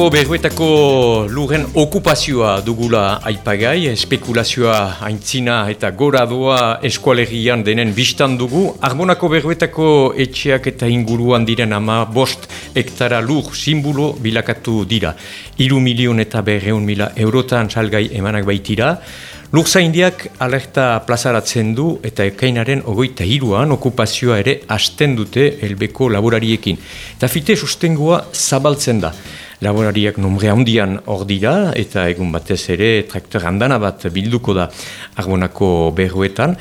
Arbonako berruetako luren okupazioa dugula aipagai, spekulazioa aintzina eta gora doa eskualerian denen biztan dugu. Arbonako berruetako etxeak eta inguruan diren ama bost hektara lur simbolo bilakatu dira. Iru milion eta berreun mila eurotan salgai emanak baitira. Lurza indiak alerta plazaratzen du eta ekainaren ogoita hiruan okupazioa ere hasten dute helbeko laborariekin. Eta fite sustengoa zabaltzen da. Laborariak numre handian hor dira eta egun batez ere traktor handana bat bilduko da arbonako berruetan.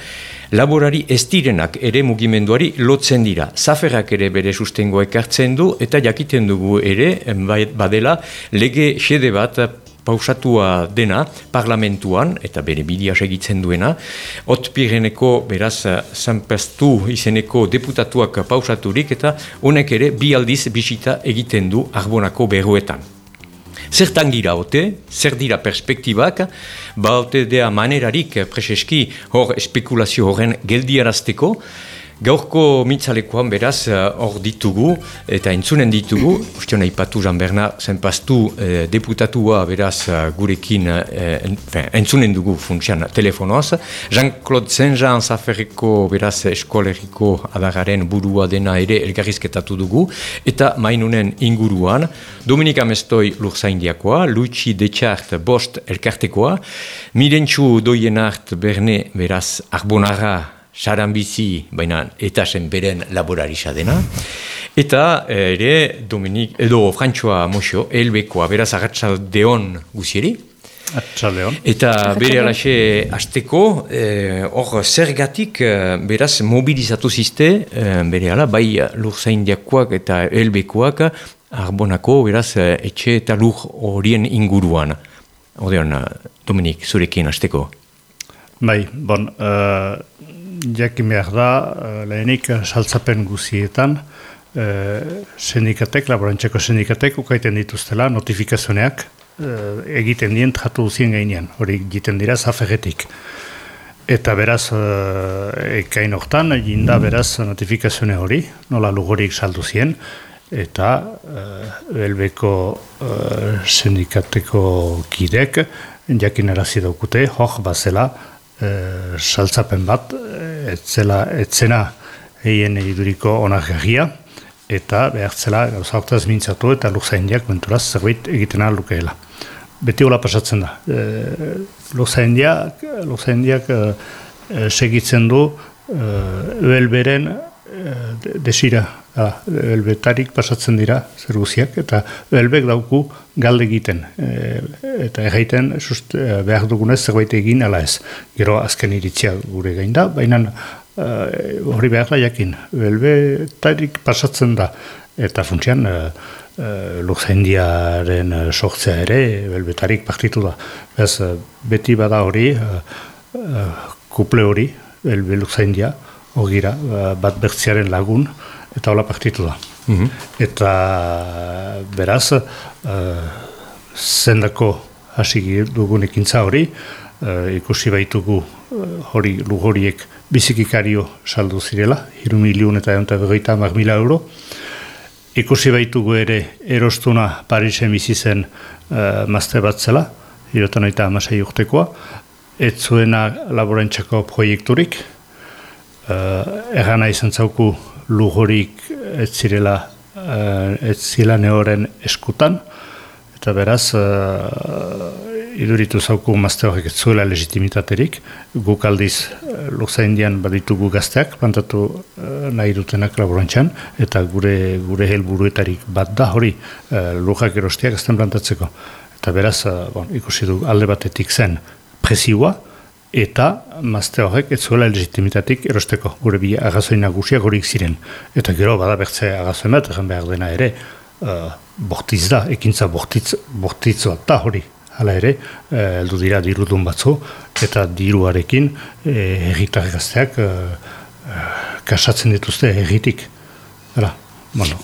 Laborari ez direnak ere mugimenduari lotzen dira. Zaferrak ere bere sustengoa ekartzen du eta jakiten dugu ere bai, badela lege xede bat pausatua dena parlamentuan, eta bere bidia segitzen duena, otpireneko beraz zanpaztu izeneko deputatuak pausaturik, eta honek ere bi aldiz bisita egiten du arbonako berruetan. Zertan gira ote, zer dira perspektibak, ba ote dea manerarik preseski hor espekulazio horren geldiarazteko, Gaurko mitzalekoan beraz eh, hor ditugu eta entzunen ditugu, uste hona ipatu Jean Bernard zenpaztu eh, deputatua beraz eh, gurekin eh, entzunen dugu funtsian telefonoaz. Jean-Claude Saint-Jean zaferriko beraz eskoleriko adagaren burua dena ere elgarrizketatu dugu eta mainunen inguruan Dominika Mestoi lurzaindiakoa, Luigi Dechart bost elkartekoa, Mirentxu Doienart Berne beraz Arbonara saran bizi, baina eta zen beren laborarisa dena. Eta eh, ere Dominik, edo Frantxoa Moxo, elbekoa, beraz agatsaldeon guzieri. Eta bere alaxe azteko, eh, hor zergatik eh, beraz mobilizatu ziste, bere ala, bai lur zaindiakoak eta elbekoak, arbonako beraz etxe eta lur horien inguruan. Odeon, Dominik, zurekin azteko. Bai, bon, jakin behar da, uh, lehenik saltzapen guzietan, uh, sindikatek, laborantzeko sindikatek, ukaiten dituztela notifikazioneak uh, egiten dien tratu duzien gainean, hori egiten dira zaferetik. Eta beraz, uh, ekain hortan, jinda beraz notifikazione hori, nola lugorik saldu zien, eta uh, elbeko uh, sindikateko kidek, jakin erazi daukute, hor bazela, e, saltzapen bat, etzela, etzena eien iduriko onak eta behartzela gauza hortaz mintzatu eta lukzaindiak menturaz zerbait egiten lukeela. Beti hola pasatzen da. E, lukzaindiak, lukzaindiak e, e, segitzen du e, beren desira, elbetarik pasatzen dira zer guziak, eta elbek dauku galde egiten, e, eta egiten sust, e, behar dugunez zerbait egin ala ez. Gero azken iritzia gure gain da, baina e, hori behar da jakin, elbetarik pasatzen da, eta funtsian e, e, lukzendiaren sortzea ere, elbetarik partitu da. Bez, beti bada hori, e, kuple hori, elbe lukzendia, ogira, ba, bat bertziaren lagun, eta hola partitu da. Mhm. Eta beraz, uh, zendako hasi dugun ekintza hori, uh, ikusi baitugu uh, hori lugoriek bizikikario saldu zirela, hiru milion eta egon eta mila euro. Ikusi baitugu ere erostuna Parisen bizi zen uh, mazte bat zela, hirotan eta amasei urtekoa, ez zuena laborantzako proiekturik, uh, erana izan zauku lujorik ez zirela uh, ez zila neoren eskutan, eta beraz uh, iduritu zauku mazte horrek ez zuela legitimitaterik, guk aldiz uh, indian baditugu gazteak, plantatu uh, nahi dutenak laborantxan, eta gure gure helburuetarik bat da hori uh, lujak erostiak azten plantatzeko. Eta beraz, uh, bon, ikusi du alde batetik zen presioa, eta mazte horrek ez zuela legitimitatik erosteko gure bi agazoin nagusiak horik ziren. Eta gero bada bertze agazoin bat, egin behar dena ere, uh, bortiz da, ekintza bortitz, bortitzua da hori. Hala ere, uh, eldu dira dirudun batzu, eta diruarekin eh, erritar gazteak uh, kasatzen dituzte erritik. Hala. Bueno,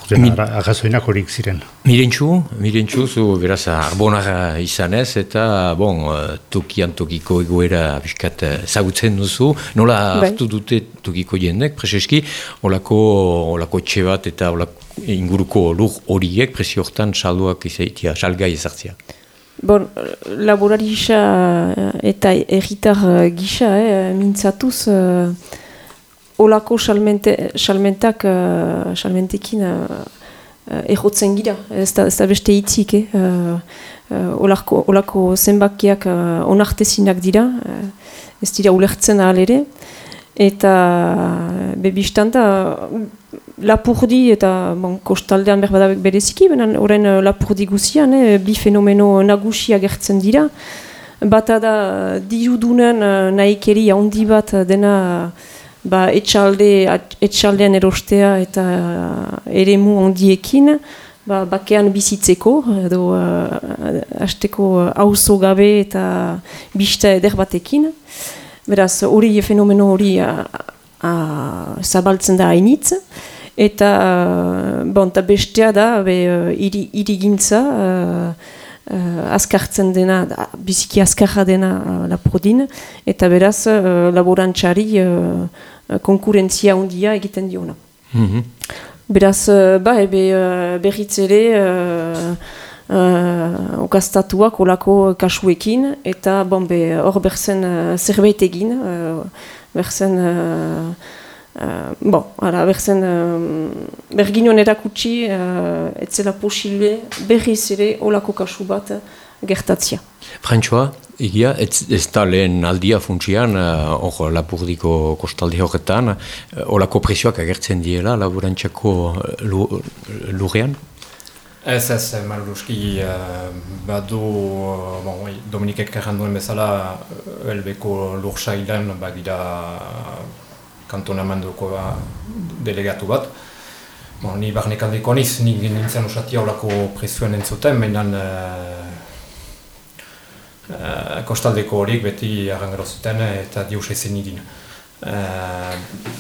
agazoinak horik ziren. Mirentxu, mirentxu, zu beraz arbonara izanez, eta bon, tokian tokiko egoera biskat zagutzen duzu, nola bai. hartu dute tokiko jendek, preseski, olako, olako etxe bat eta olako inguruko lur horiek presio hortan salduak izaitia, salgai ezartzia. Bon, laborari gisa eta erritar gisa, eh, mintzatuz, uh, olako salmentak, uh, salmentekin uh, errotzen gira, ez da, ez da beste hitzik, eh? uh, uh, olako, olako zenbakiak uh, onartezinak dira, uh, ez dira ulertzen ahal ere, eta bebistan da lapurdi eta bon, kostaldean berbadabek bereziki, benen horren lapurdi guzian, eh, bi fenomeno nagusia gertzen dira, bata da dirudunen nahikeri handi bat dena ba, etxalde, etxaldean erostea eta ere mu handiekin, ba, bakean bizitzeko, edo uh, azteko hauzo gabe eta bista eder batekin. Beraz, hori fenomeno hori zabaltzen da hainitz. Eta, bon, ta bestea da, be, iri, irigintza, uh, azkartzen dena, biziki azkarra dena uh, laprodin, eta beraz, uh, laborantxari Eh, konkurentzia handia egiten diona. Mm Beraz, eh, ba, ebe uh, berriz ere uh, okaztatuak olako kasuekin, eta bon, hor berzen uh, zerbait egin, uh, berzen... Uh, Uh, bon, ara, berzen, uh, berginoen erakutsi, uh, etzela posible berriz ere olako kasu bat gertatzia. Frantxoa, egia, ez, ez da lehen aldia funtsian, eh, hor lapurdiko kostalde horretan, uh, olako presioak agertzen diela laburantxako eh, lurrean? Ez ez, maluski, uh, badu, bon, Dominikek erranduen bezala, elbeko lursailan bagira kantonamanduko delegatu bat. Bon, ni barnek aldeko niz, ni nintzen usatia olako presioen entzuten, mainan uh, kostaldeko horiek beti arrangaro zuten eta dius ezen idin. Uh,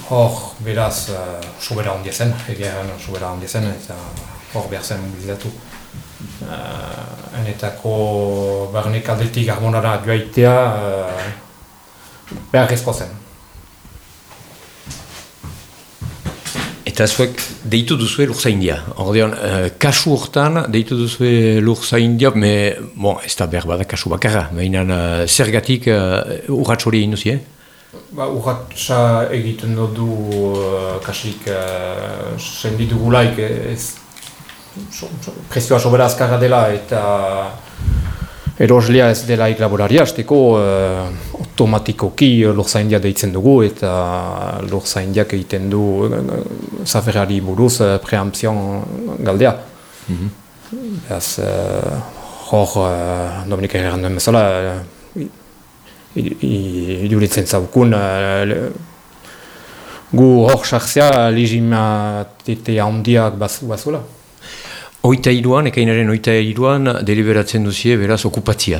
hor, beraz, uh, sobera ondia zen, egeran sobera ondia zen, eta hor behar zen mobilizatu. Uh, enetako barnek aldetik harmonara joaitea uh, behar ezko zen. Eta zuek deitu duzue lurza india. Ordean, uh, kasu hortan deitu duzue lurza india, me, bon, ez da behar bada kasu bakarra, behinan uh, zergatik uh, urratx hori egin duzie? Ba, urratxa egiten du uh, kasik uh, senditugulaik ez so, so, presioa sobera azkarra dela eta eroslia ez dela laboraria, azteko uh, automatikoki lurzaindia deitzen dugu eta lurzaindiak egiten du uh, zaferari buruz uh, preampzion galdea. Mm -hmm. Ez, uh, hor, uh, Dominik erran duen bezala, iduritzen zaukun, uh, gu hor sartzea legimatetea handiak bazula. Oita iruan, ekainaren oita iruan, deliberatzen duzie beraz okupatzia.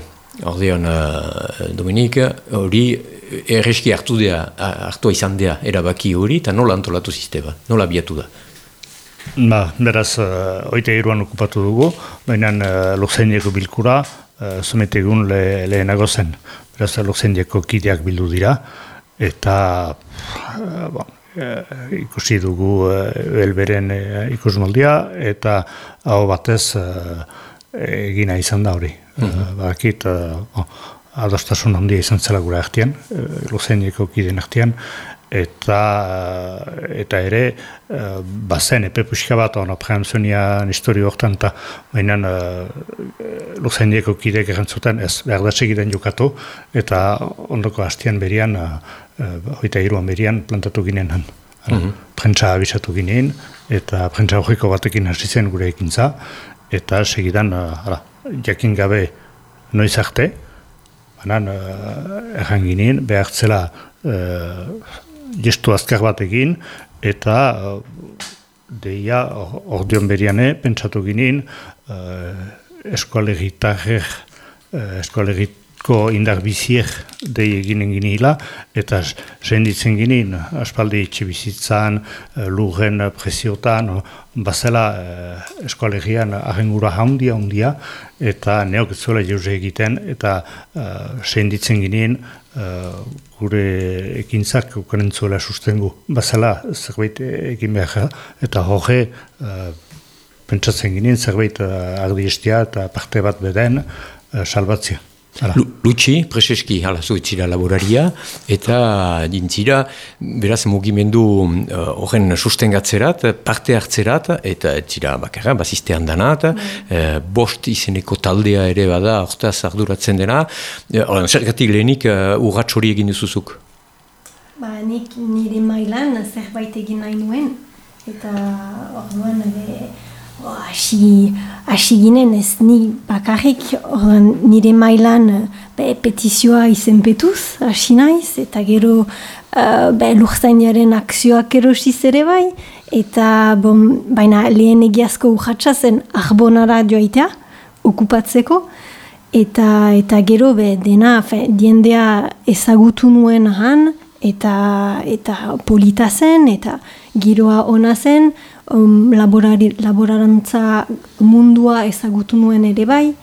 Ordean, uh, Dominik, hori erreski hartu dea, hartua izan dea, erabaki hori, eta nola antolatu sistema, nola biatu da? Ba, beraz, uh, oita iruan okupatu dugu, baina uh, bilkura, uh, zumetegun le, lehenago zen. Beraz, Luxendieko kideak bildu dira, eta, uh, bon, uh, ikusi dugu uh, elberen uh, ikusmoldia eta hau batez egina izan da hori. Mm -hmm. Bakit, uh, adostasun handia izan zela gura ertian, uh, luzeniko kiden ertian, eta eta ere uh, bazen epe puxka bat ono preamzionia histori hortan eta baina uh, luzeniko kidek erantzuten ez behar da jokatu eta ondoko hastian berian uh, oita iruan berian plantatu ginen han. Mm -hmm. Prentsa abisatu ginen, eta prentsa horreko batekin hasi zen gure ekintza, eta segidan, ara, jakin gabe noiz arte, banan, uh, erran ginen, behar zela uh, gestu azkar batekin, eta uh, deia ordeon beriane, pentsatu ginen, uh, eskoalegitarrer, uh, ko indar biziek dei eginen ginila, eta senditzen ginen, aspaldi itxe bizitzan, eh, lurren presiotan, bazela eh, eskoalegian ahengura haundia, haundia, eta neok ez zuela jauze egiten, eta eh, senditzen ginen, gure ekintzak ukaren sustengu. Bazela zerbait egin behar, eta hoge pentsatzen ginen zerbait uh, ardi eta parte bat beden uh, salbatzia. Lutsi, preseski, hala zuetzira laboraria, eta dintzira, beraz mugimendu uh, horren uh, sustengatzerat, parte hartzerat, eta etzira bakarra, bazistean danat, mm. bost izeneko taldea ere bada, hortaz arduratzen dena, uh, zergatik lehenik uh, urratx hori egin duzuzuk? Ba, nik nire mailan zerbait egin nahi nuen, eta orduan, hasi hasi ginen ez ni bakarrik ordan nire mailan be, petizioa izenpetuz hasi naiz eta gero uh, be, lurzainaren akzioak erosiz ere bai eta bon, baina lehen egiazko urratxa zen arbonara joaitea okupatzeko eta eta gero be, dena fe, diendea ezagutu nuen han eta eta polita zen eta giroa ona zen um, laborari, laborarantza mundua ezagutu nuen ere bai,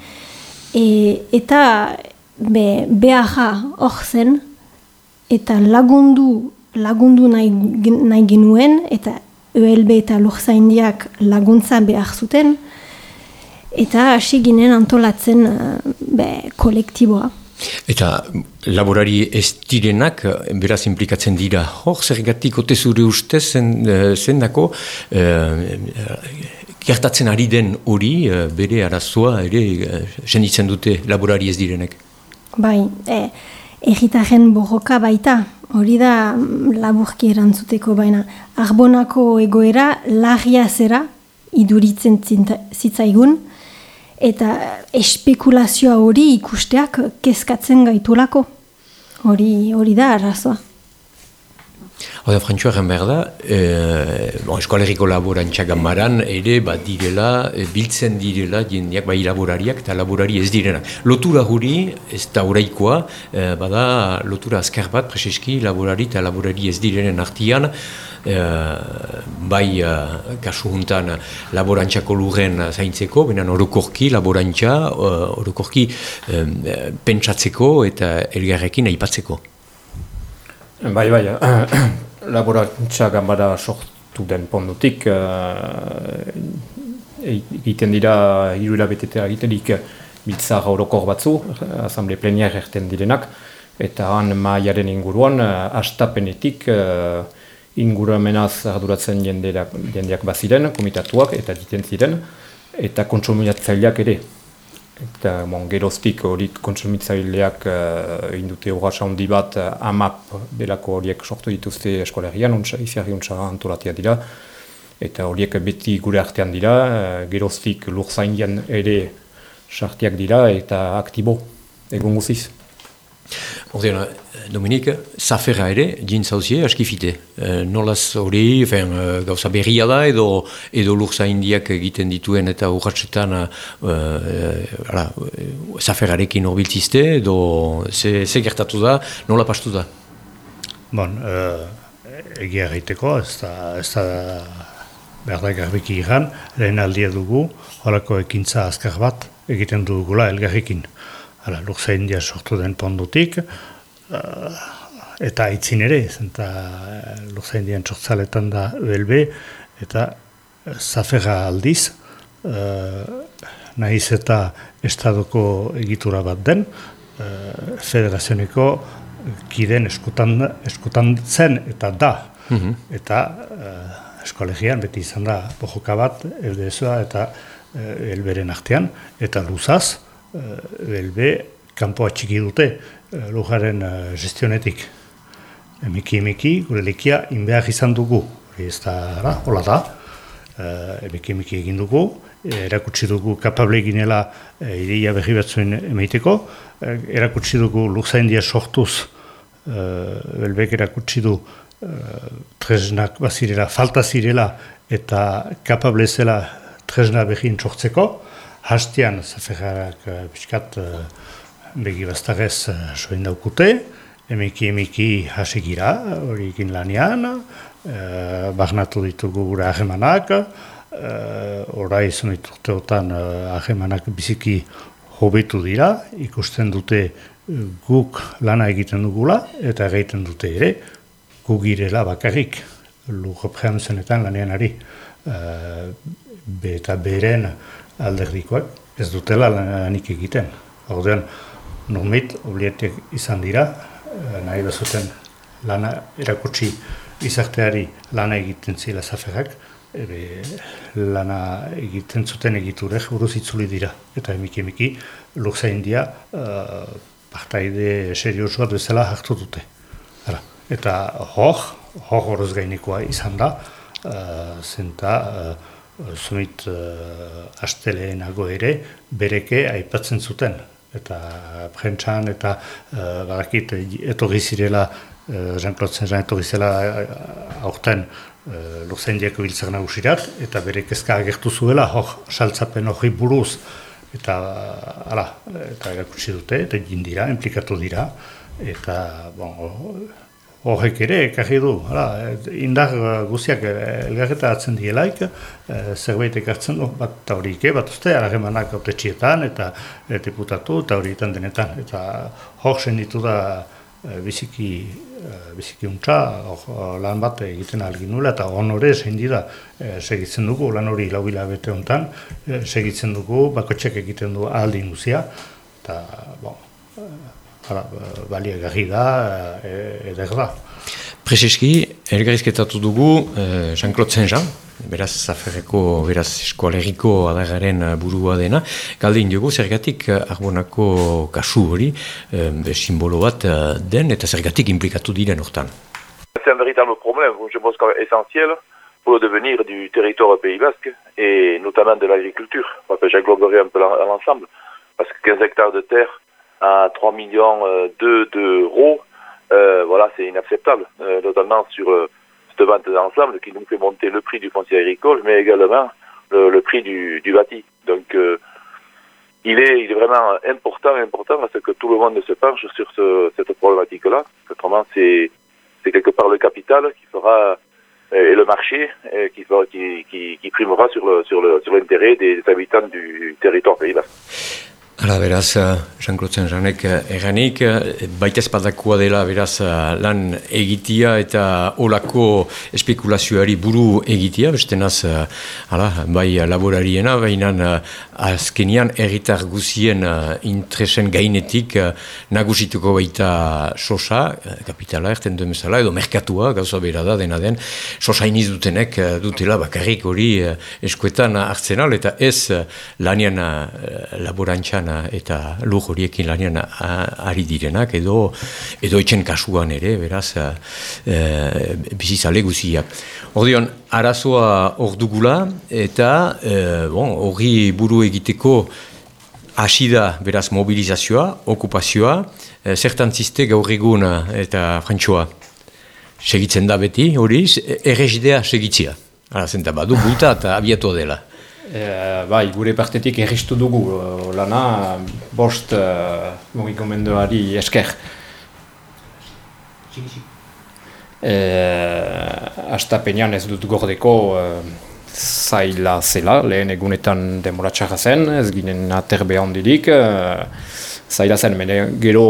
e, eta be, beharra hor zen, eta lagundu, lagundu nahi, nahi genuen, eta ELB eta Lurzaindiak laguntza behar zuten, eta hasi ginen antolatzen be, kolektiboa. Eta laborari ez direnak, beraz implikatzen dira, hor, zergatik ote zure ustez zen, eh, zen dako, eh, gertatzen ari den hori, eh, bere arazoa, ere, senditzen dute laborari ez direnek? Bai, e, egitaren borroka baita, hori da mm, laburki erantzuteko baina, arbonako egoera lagia zera, iduritzen zitzaigun, eta espekulazioa hori ikusteak kezkatzen gaitulako. Hori, hori da arrazoa. Hora, Frantxo erren behar da, e, bon, eskoaleriko laborantxak gambaran, ere, ba, direla, e, biltzen direla, jendeak, bai, laborariak eta laborari ez direna. Lotura huri, ez da uraikoa, e, bada, lotura azkar bat, preseski, laborari eta laborari ez direnen artian, Eh, bai uh, kasu juntan laborantxako lurren zaintzeko, benen orokorki laborantxa, uh, orokorki pentsatzeko eta elgarrekin aipatzeko. Bai, bai, laborantxa gambara sortu den pondutik, egiten dira hiru hilabetetea egitelik biltzar orokor batzu, asamble pleniar erten direnak, eta han maiaren inguruan, astapenetik, inguramenaz arduratzen jendeak, jendeak baziren, komitatuak eta diten ziren, eta kontsumitzaileak ere. Eta bon, geroztik hori kontsumitzaileak uh, indute horaz handi bat uh, amap belako horiek sortu dituzte eskolerian, iziarri untsa antolatia dira, eta horiek beti gure artean dira, uh, geroztik lur ere sartiak dira eta aktibo egun guziz. Ordean, Dominik, zafera ere, jint zauzie, askifite. E, nolaz hori, fen, e, gauza berria da, edo, edo lurza indiak egiten dituen eta urratxetan e, e, zaferarekin horbiltzizte, edo ze, ze gertatu da, nola pastu da? Bon, e, egia egiteko, ez da, ez da behar garbiki iran, lehen aldia dugu, horako ekintza azkar bat egiten dugula elgarrikin. Hala, lurza india sortu den pondutik, uh, eta aitzin ere, eta uh, lurza indian txortzaletan da ULB, eta uh, zafera aldiz, uh, nahiz eta estadoko egitura bat den, uh, federazioniko kiden eskutan, eskutan zen eta da. Mhm. Eta uh, eskolegian beti izan da bojoka bat, LDSoa eta uh, elberen artean, eta luzaz, belbe eh, kanpoa txiki dute uh, lujaren uh, gestionetik. Emiki emiki, gure lekia inbeak izan dugu. Ez da, hola da, emiki emiki egin dugu, erakutsi dugu kapable eginela ideia berri batzuen emaiteko, uh, erakutsi dugu luza india sortuz, uh, belbek erakutsi du tresnak bazirela, falta zirela eta kapable zela tresna behin sortzeko, hastian zaferrak uh, eh, piskat uh, begi bastarez uh, soin daukute, emiki emiki hasegira hori egin lanian, uh, barnatu ditugu gure ahemanak, uh, orai izan diturteotan uh, ahemanak biziki hobetu dira, ikusten dute guk lana egiten dugula, eta egiten dute ere, gu girela bakarrik, lurre prehamzenetan lanean ari. Be eta beren alderdikoak ez dutela lanik egiten. Ordean, nomit oblietiek izan dira, eh, nahi bezuten lana erakutsi izarteari lana egiten zila zaferrak, ebe, lana egiten zuten egiturek buruz itzuli dira. Eta emiki emiki, lukza india, uh, partaide seriosoa bezala hartu dute. Hala. Eta hor, hor horoz gainikoa izan da, uh, zenta, uh, zumit uh, asteleenago ere, bereke aipatzen zuten. Eta prentsan eta uh, barakit, etorri zirela, uh, Jean-Claude Saint-Jean etorri zela aurten uh, Lurzaindiako biltzak nagusirat, eta bere kezka agertu zuela, hor, saltzapen hori buruz, eta ala, eta erakutsi dute, eta jindira, implikatu dira, eta bon, horrek ere, ekarri du, ala, indar guziak elgarreta atzen dielaik, e, zerbait ekartzen du, bat horiek, bat uste, aragemanak autetxietan, eta e, diputatu, eta horietan denetan, eta hor senditu da, Eh, biziki, eh, biziki untza, lan bat egiten algin nula, eta honore zein dira eh, segitzen dugu, lan hori laubila bete honetan, segitzen dugu, bakotxek egiten du aldin guzia, eta, bon, balia garri da, eder da. Prezeski, elgarizketatu dugu Jean-Claude Saint-Jean, beraz zaferreko, beraz eskualeriko adagaren eh, burua dena. Galdin dugu, zergatik eh, arbonako kasu hori, e, simbolo bat den, eta zergatik implikatu diren hortan? C'est un véritable problème, je pense essentiel pour le devenir du territoire Pays Basque et notamment de l'agriculture. Enfin, j'aggloberai un peu l'ensemble parce que 15 hectares de terre à 3 millions d'euros, euh, voilà, c'est inacceptable, euh, notamment sur euh, cette vente d'ensemble qui nous fait monter le prix du foncier agricole, mais également le, le prix du, du, bâti. Donc, euh, il, est, il est vraiment important, important à ce que tout le monde se penche sur ce, cette problématique-là. Autrement, c'est quelque part le capital qui fera et le marché qui, fera, qui, qui, qui primera sur l'intérêt sur sur des habitants du territoire pays basque. Hala, beraz, eh, Jean-Claude Janek eh, erranik, eh, baita espadakua dela, beraz, lan egitia eta olako espekulazioari buru egitia, beste naz, hala, bai laborariena, baina azkenian erritar guzien interesen gainetik nagusituko baita sosa, kapitala erten duen edo merkatua, gauza bera da, dena den, sosa iniz dutenek dutela bakarrik hori eskuetan hartzenal, eta ez lanian laborantzan eta lur horiekin lanean ari direnak edo edo etxen kasuan ere, beraz, e, bizizale guziak. Ordeon, arazoa hor dugula eta e, bon, hori buru egiteko hasi da beraz mobilizazioa, okupazioa, e, zertan ziste gaur egun eta frantxoa segitzen da beti, hori, errezidea segitzia. Hala, zenta badu, bulta eta abiatu dela. E, bai, gure partetik erristu dugu uh, lana bost uh, mugimenduari esker. E, Astapenean ez dut gordeko uh, zaila zela, lehen egunetan demoratxarra zen, ez ginen aterbe handirik, uh, zaila zen, mene gero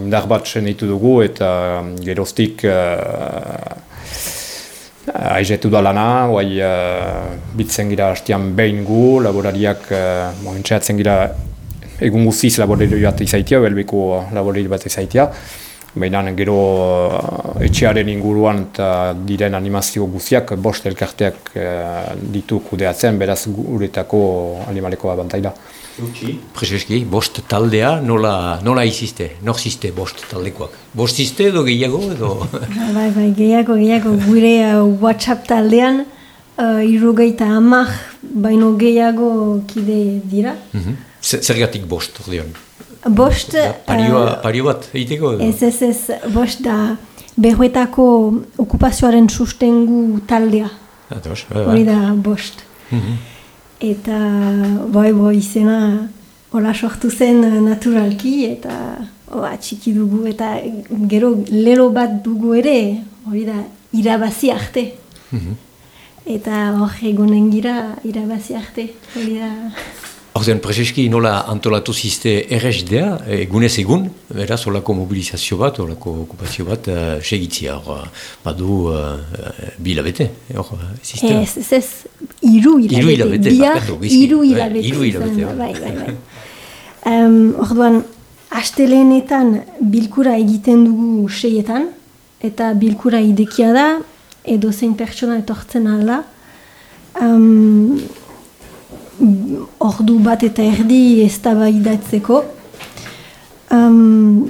indar bat ditu dugu eta geroztik uh, Aizetu da lana, guai uh, bitzen gira hastian behin gu, laborariak uh, gira egun guziz laborari bat izaitia, belbeko laborari bat izaitia. Baina gero uh, etxearen inguruan eta diren animazio guziak, bost elkarteak uh, ditu kudeatzen, beraz guretako animaleko abantaila. Prezeski, bost taldea nola, nola iziste, nor ziste bost taldekoak? Bost ziste edo gehiago edo? bai, bai, gehiago, gehiago, gure uh, WhatsApp taldean uh, irrogeita amak baino gehiago kide dira. Mm -hmm. Zergatik bost, ordean? Bost... Da, pario, uh, pario bat, egiteko edo? Ez, ez, ez, bost da behuetako okupazioaren sustengu taldea. Ah, bai, bai. Hori da bost. Mm eta bai bai izena hola sortu zen naturalki eta oh, atxiki dugu eta gero lelo bat dugu ere hori da irabazi arte mhm. eta hor egonen gira irabazi arte hori da Horten, prezeski nola antolatu ziste errezdea, egunez egun, beraz, olako mobilizazio bat, olako okupazio bat, uh, segitzia, hor, badu uh, bilabete, hor, sistema. Ez, ez, ez, iru hilabete. Iru hilabete, bizki. Iru hilabete. Iru hilabete, bai, bai, bai. um, orduan, astelenetan bilkura egiten dugu seietan, eta bilkura idekia da, edo zein pertsona etortzen ala, um, ordu bat eta erdi ez da bai datzeko. Um,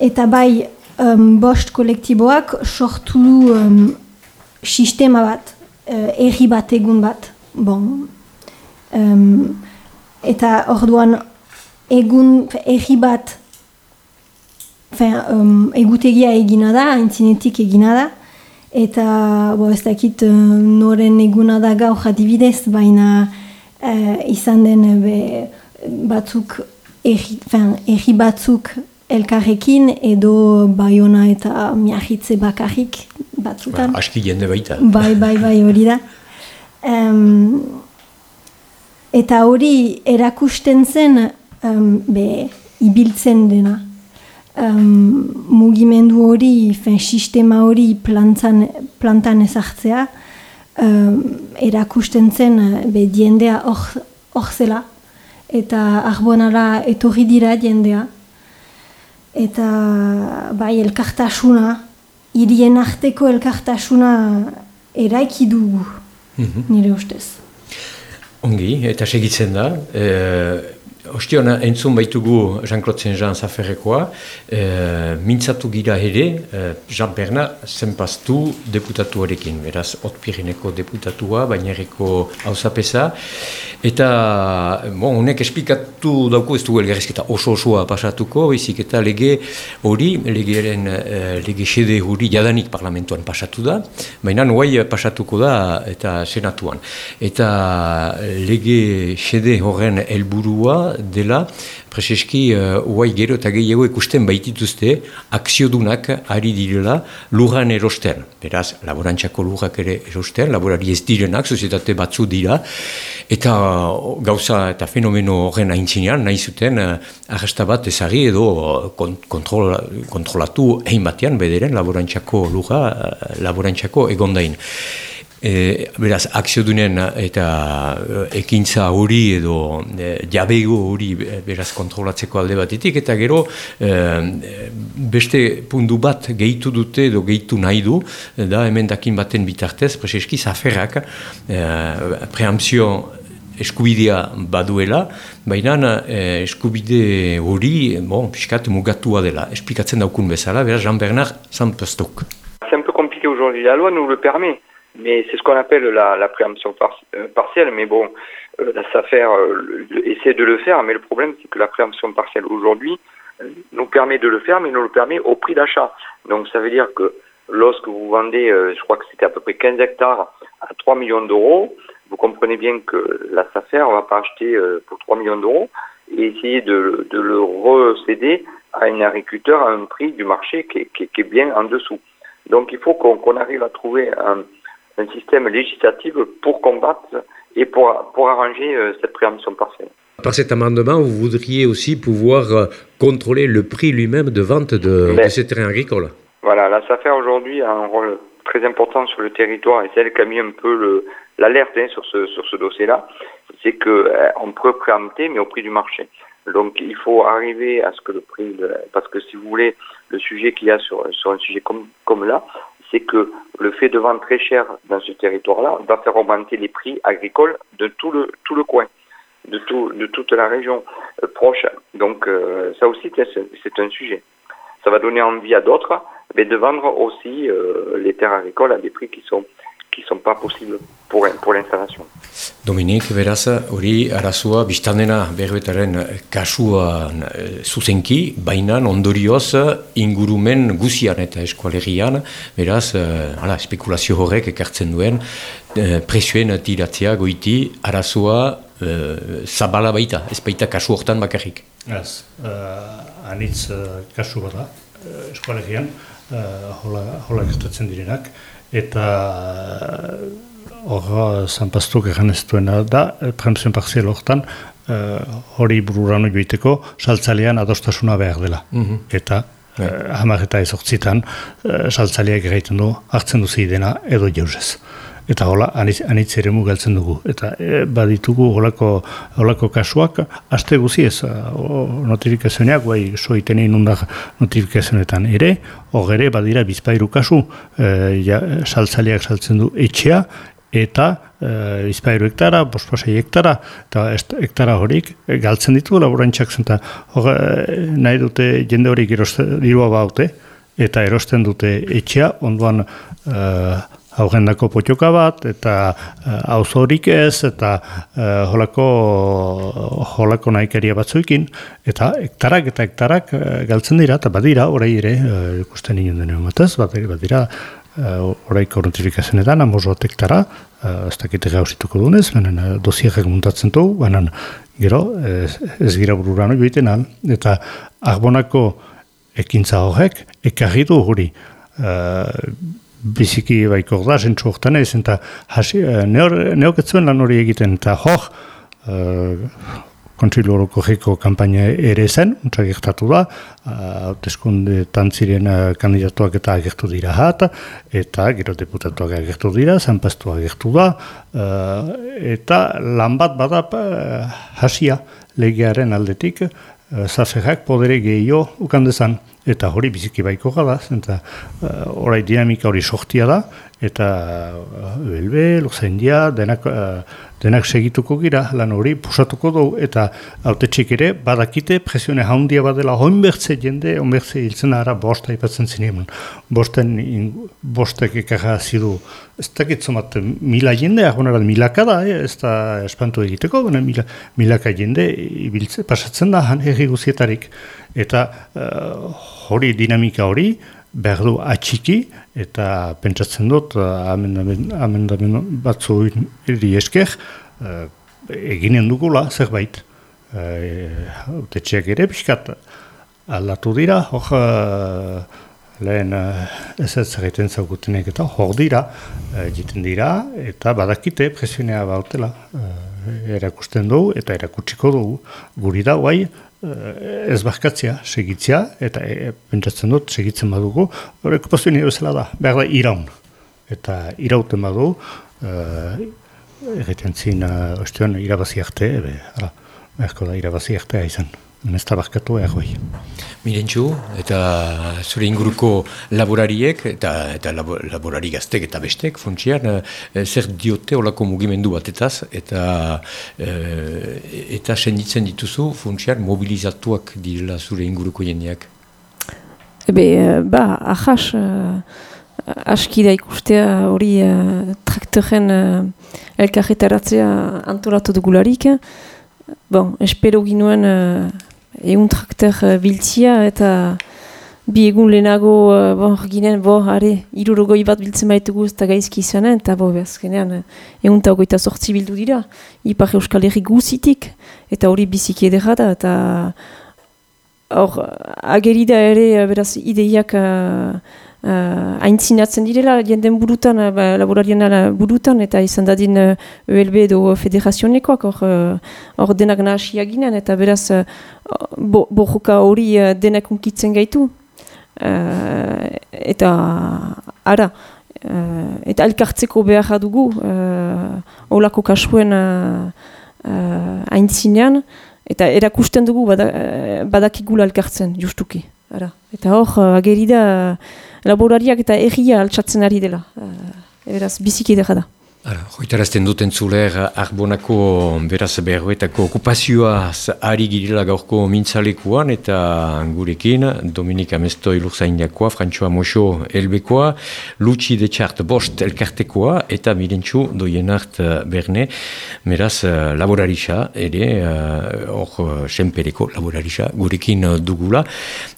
eta bai um, bost kolektiboak sortu du um, sistema bat, uh, erri bat egun bat. Bon. Um, eta orduan egun erri bat um, egutegia egina da, entzinetik egina da. Eta bo, ez dakit noren eguna da gau jadibidez, baina uh, izan den eh, be, batzuk erri batzuk elkarrekin edo baiona eta miahitze bakarrik batzutan. Ba, aski jende baita. Bai, bai, bai, hori da. Um, eta hori erakusten zen um, be, ibiltzen dena. Um, mugimendu hori, fen, sistema hori plantan, plantan ezartzea, um, erakusten zen eh, be diendea hor zela. Eta arbonara etorri dira diendea eta bai elkartasuna irien arteko elkartasuna eraiki dugu mm nire ustez. Ongi, eta segitzen da, e, Ostion, entzun baitugu Jean-Claude Saint-Jean zaferrekoa, e, mintzatu gira ere, e, Jean Bernard zenpaztu deputatuarekin, beraz, otpirineko deputatua, bainareko hausapesa, eta, bon, honek esplikatu dauko ez dugu elgarrizketa. Oso osoa pasatuko, ezik eta lege hori, legearen, e, lege xede hori jadanik parlamentuan pasatu da, baina nuai pasatuko da eta senatuan. Eta lege xede horren helburua dela, preseski, uh, uai gero eta gehiago ikusten baitituzte, akziodunak ari direla lurran erosten. Beraz, laborantxako lurrak ere erosten, laborari ez direnak, sozietate batzu dira, eta gauza eta fenomeno horren aintzinean, nahi zuten, uh, bat ezari edo kontrol, kontrolatu egin batean, bederen laborantxako lurra, uh, laborantxako egondain. E, beraz, akziodunen eta e, ekintza hori edo e, jabego hori beraz kontrolatzeko alde batetik, eta gero e, beste pundu bat gehitu dute edo gehitu nahi du, da hemen dakin baten bitartez, preseski zaferrak e, preampzio eskubidea baduela, baina e, eskubide hori, bon, piskat mugatua dela, esplikatzen daukun bezala, beraz, Jean-Bernard Sampestok. C'est un peu compliqué aujourd'hui, la loi nous le permet. Mais c'est ce qu'on appelle la, la préemption euh, partielle. Mais bon, euh, la SAFER euh, essaie de le faire, mais le problème, c'est que la préemption partielle aujourd'hui nous permet de le faire, mais nous le permet au prix d'achat. Donc ça veut dire que lorsque vous vendez, je crois que c'était à peu près 15 hectares à 3 millions d'euros, vous comprenez bien que la SAFER ne va pas acheter pour 3 millions d'euros et essayer de, de, le recéder à un agriculteur à un prix du marché qui qui qui est bien en dessous. Donc il faut qu'on qu arrive à trouver un, un système législatif pour combattre et pour, pour arranger euh, cette préemption partielle. Par cet amendement, vous voudriez aussi pouvoir euh, contrôler le prix lui-même de vente de, Mais, de ces terrains agricoles Voilà, la SAFER aujourd'hui a un rôle très important sur le territoire et c'est elle qui a mis un peu l'alerte hein, sur ce, sur ce dossier-là. C'est qu'on euh, peut préempter, mais au prix du marché. Donc il faut arriver à ce que le prix, de, parce que si vous voulez, le sujet qu'il y a sur, sur un sujet comme, comme là, c'est que le fait de vendre très cher dans ce territoire-là va faire augmenter les prix agricoles de tout le, tout le coin, de, tout, de toute la région euh, proche. Donc euh, ça aussi, c'est un sujet. Ça va donner envie à d'autres mais de vendre aussi euh, les terres agricoles à des prix qui sont qui sont pas possibles pour, pour l'installation. Dominik, beraz, hori arazoa biztanena berbeetaren kasua eh, zuzenki, baina ondorioz ingurumen guzian eta eskualerian, beraz, uh, ala, spekulazio horrek ekartzen duen, uh, presioen tiratzea goiti arazoa uh, zabala baita, ez baita kasu hortan bakarrik. Ez, uh, anitz uh, kasu bada, uh, eskualerian, uh, hola, hola gertatzen direnak, eta hor zanpaztuk egan ez duena da, preamzioen parzial horretan, hori bururano joiteko, saltzalean adostasuna behar dela. Mhm. Eta Uh, hamar eta ezortzitan, uh, saltzaleak egiten du, hartzen duzi dena edo jauzez eta hola anitz ere galtzen dugu. Eta e, baditugu holako, holako kasuak, aste guzi ez, notifikazioak, bai, soiten egin undak notifikazionetan ere, hogere badira bizpairu kasu, e, ja, saltzaliak saltzen du etxea, eta e, bizpairu hektara, bospasei hektara, eta hektara horik galtzen ditu laborantxak zen, eta nahi dute jende horik dirua baute, eta erosten dute etxea, onduan aurrendako potioka bat, eta uh, ez, eta uh, holako, holako nahikeria batzuekin, eta hektarak eta hektarak uh, galtzen dira, eta badira, orai ere, uh, ikusten nien denen batez, badira, uh, oraiko notifikazionetan, bat hektara, uh, ez dakite gauzituko dunez, uh, dosierrek muntatzen dugu, benen gero, ez, ez gira bururano joiten al, eta arbonako ekintza horrek, ekarri du hori, biziki baiko da, zentsu horretan ez, eta hasi, uh, neoketzuen lan hori egiten, eta hor, uh, kontsilu horoko jeko kampaina ere zen, untsa gertatu da, hautezkunde uh, tantziren kandidatuak eta agertu dira hat, eta gero deputatuak agertu dira, zanpaztu agertu da, eta lan bat bada hasia legearen aldetik, zaferrak podere gehiago ukandezan eta hori biziki baiko gala, eta uh, orai dinamika hori sortia da, eta uh, ULB, denak, uh, denak segituko gira, lan hori pusatuko dugu, eta autetxik ere, badakite presione haundia badela, honbertze jende, honbertze hiltzen ara bosta ipatzen zinean. Bosten, bostek ekarra zidu, ez dakit zomat, mila jende, ahonarat milaka da, eh? ez da espantu egiteko, baina mila, milaka jende, ibiltze, pasatzen da, han herri guzietarik, eta uh, hori dinamika hori, behar du atxiki, eta pentsatzen dut, amendamen batzu eri esker, uh, eginen dugula, zerbait. Uh, Utetxeak ere, pixkat, aldatu dira, hor, lehen ez ez egiten zaugutenek eta hor dira, egiten dira, eta badakite presionea bautela. Erakusten dugu, eta erakutsiko dugu, guri da, guai, Eh, ez barkatzea, segitzea, eta e, pentsatzen dut, segitzen badugu, horrek postu nire bezala da, behar da iraun. Eta irauten badu, e, egiten zin, uh, irabazi arte, behar da irabazi artea izan. Ez da barkatu erroi. Mirentxu, eta zure inguruko laborariek, eta, eta laborari gaztek eta bestek, funtsian, e, zer diote olako mugimendu batetaz, eta e, eta senditzen dituzu, funtsian, mobilizatuak direla zure inguruko jendeak? Ebe, ba, ahas, uh, aski da ikustea hori uh, traktoren uh, elkarretaratzea antolatu dugularik. Bon, espero ginuen egun trakter uh, biltzia eta bi egun lehenago uh, bo, ginen, bo, are, irurogoi bat biltzen baitugu eta gaizki izanen, eta bo, behazkenean, uh, egun eta ogoita sortzi bildu dira, ipar euskal herri guzitik, eta hori biziki edera da, eta hor, agerida ere, beraz, ideiak uh, uh, aintzinatzen direla jenden burutan, uh, ba, laborarien burutan, eta izan dadin uh, ELB edo federazionekoak hor uh, denak nahasi ginen, eta beraz uh, bo, hori uh, denak unkitzen gaitu. Uh, eta ara, uh, eta elkartzeko behar dugu, uh, olako kasuen uh, uh, aintzinean, eta erakusten dugu badakigula elkartzen, justuki. Ara. Eta hor, ageri da, laborariak eta egia altsatzen ari dela. Uh, beraz, biziki da. Hoitarazten duten zuler arbonako beraz berroetako okupazioa ari girela gaurko mintzalekuan eta gurekin Dominik Amesto ilurzaindakoa, Frantxoa Moxo elbekoa, Lutsi de Txart Bost elkartekoa eta Mirentxu Doienart Berne, meraz laborarisa ere, hor senpereko laborarisa gurekin dugula.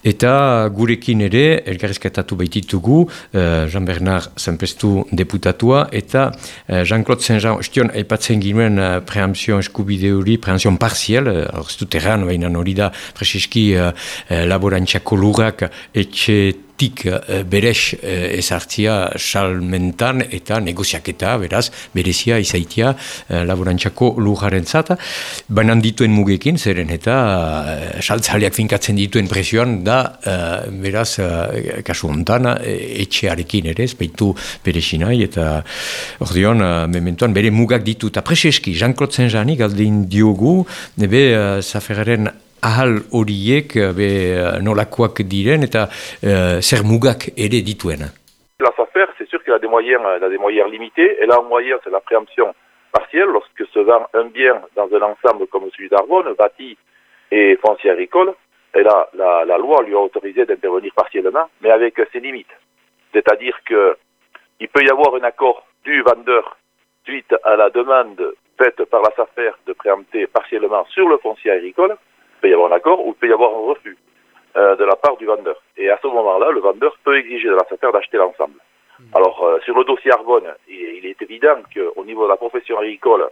Eta gurekin ere elkarrezkatatu baititugu Jean Bernard Zanpestu deputatua eta Eh, Jean-Claude Saint-Jean, ostion, aipatzen ginuen uh, eh, preamzio eskubide hori, preamzio partiel, uh, ez dut erran, baina hori da, freseski uh, uh, laborantxako lurrak etxe tik uh, beres uh, ezartzia salmentan eta negoziaketa, beraz, berezia izaitia uh, laborantxako lujaren zata, baina dituen mugekin, zeren eta saltzaleak finkatzen dituen presioan da, beraz, kasu ontan, etxearekin ere, espeitu beresinai, eta uh, mementoan, bere mugak ditu, eta preseski, Jean-Claude Saint-Jean galdin diogu, nebe, zaferaren ahal horiek eh, be, eh, nolakoak diren eta uh, zer mugak ere dituen. La SAFER, c'est sûr qu'elle a des moyens, elle a des moyens limités. Elle a un moyen, c'est la préemption partielle. Lorsque se vend un bien dans un ensemble comme celui d'Arbonne, bâti et foncier agricole, et la, la, loi lui a autorisé d'intervenir partiellement, mais avec ses limites. C'est-à-dire que il peut y avoir un accord du vendeur suite à la demande faite par la SAFER de préempter partiellement sur le foncier agricole, peut y avoir un accord ou il peut y avoir un refus euh, de la part du vendeur. Et à ce moment-là, le vendeur peut exiger de la SAFER d'acheter l'ensemble. Hmm. Alors, euh, sur le dossier Arbonne, il, il est évident qu'au niveau de la profession agricole,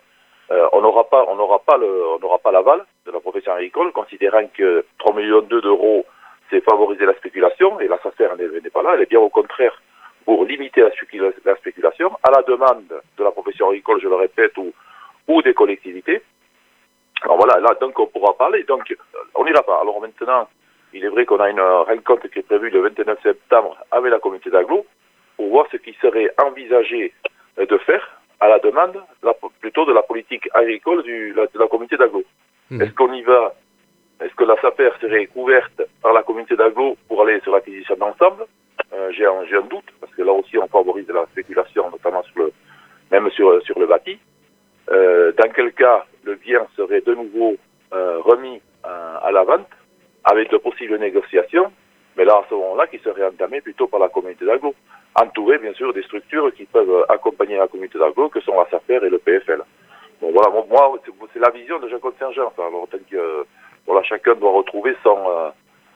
euh, on n'aura pas, on n'aura pas le, on n'aura pas l'aval de la profession agricole, considérant que 3 millions d'euros, c'est favoriser la spéculation, et la n'est pas là, elle est bien au contraire pour limiter la, la spéculation, à la demande de la profession agricole, je le répète, ou, ou des collectivités. Alors voilà, là, donc on pourra parler. Donc, on n'ira pas. Alors maintenant, il est vrai qu'on a une rencontre qui est prévue le 29 septembre avec la communauté d'Aglo pour voir ce qui serait envisagé de faire à la demande la, plutôt de la politique agricole du, la, de la communauté d'Aglo. Mmh. Est-ce qu'on y va? Est-ce que la SAPER serait couverte par la communauté d'Aglo pour aller sur l'acquisition d'ensemble? Euh, J'ai un, un, doute, parce que là aussi on favorise la spéculation, notamment sur le, même sur, sur le bâti. Euh, dans quel cas le bien serait de nouveau euh, remis euh, à la vente avec de possibles négociations, mais là, à ce moment-là, qui serait entamé plutôt par la communauté d'aglo, entouré bien sûr des structures qui peuvent accompagner la communauté d'aglo, que sont la SAFER et le PFL. Bon, voilà, moi, c'est la vision de Jacques Saint-Jean. Alors, tant que voilà, chacun doit retrouver son,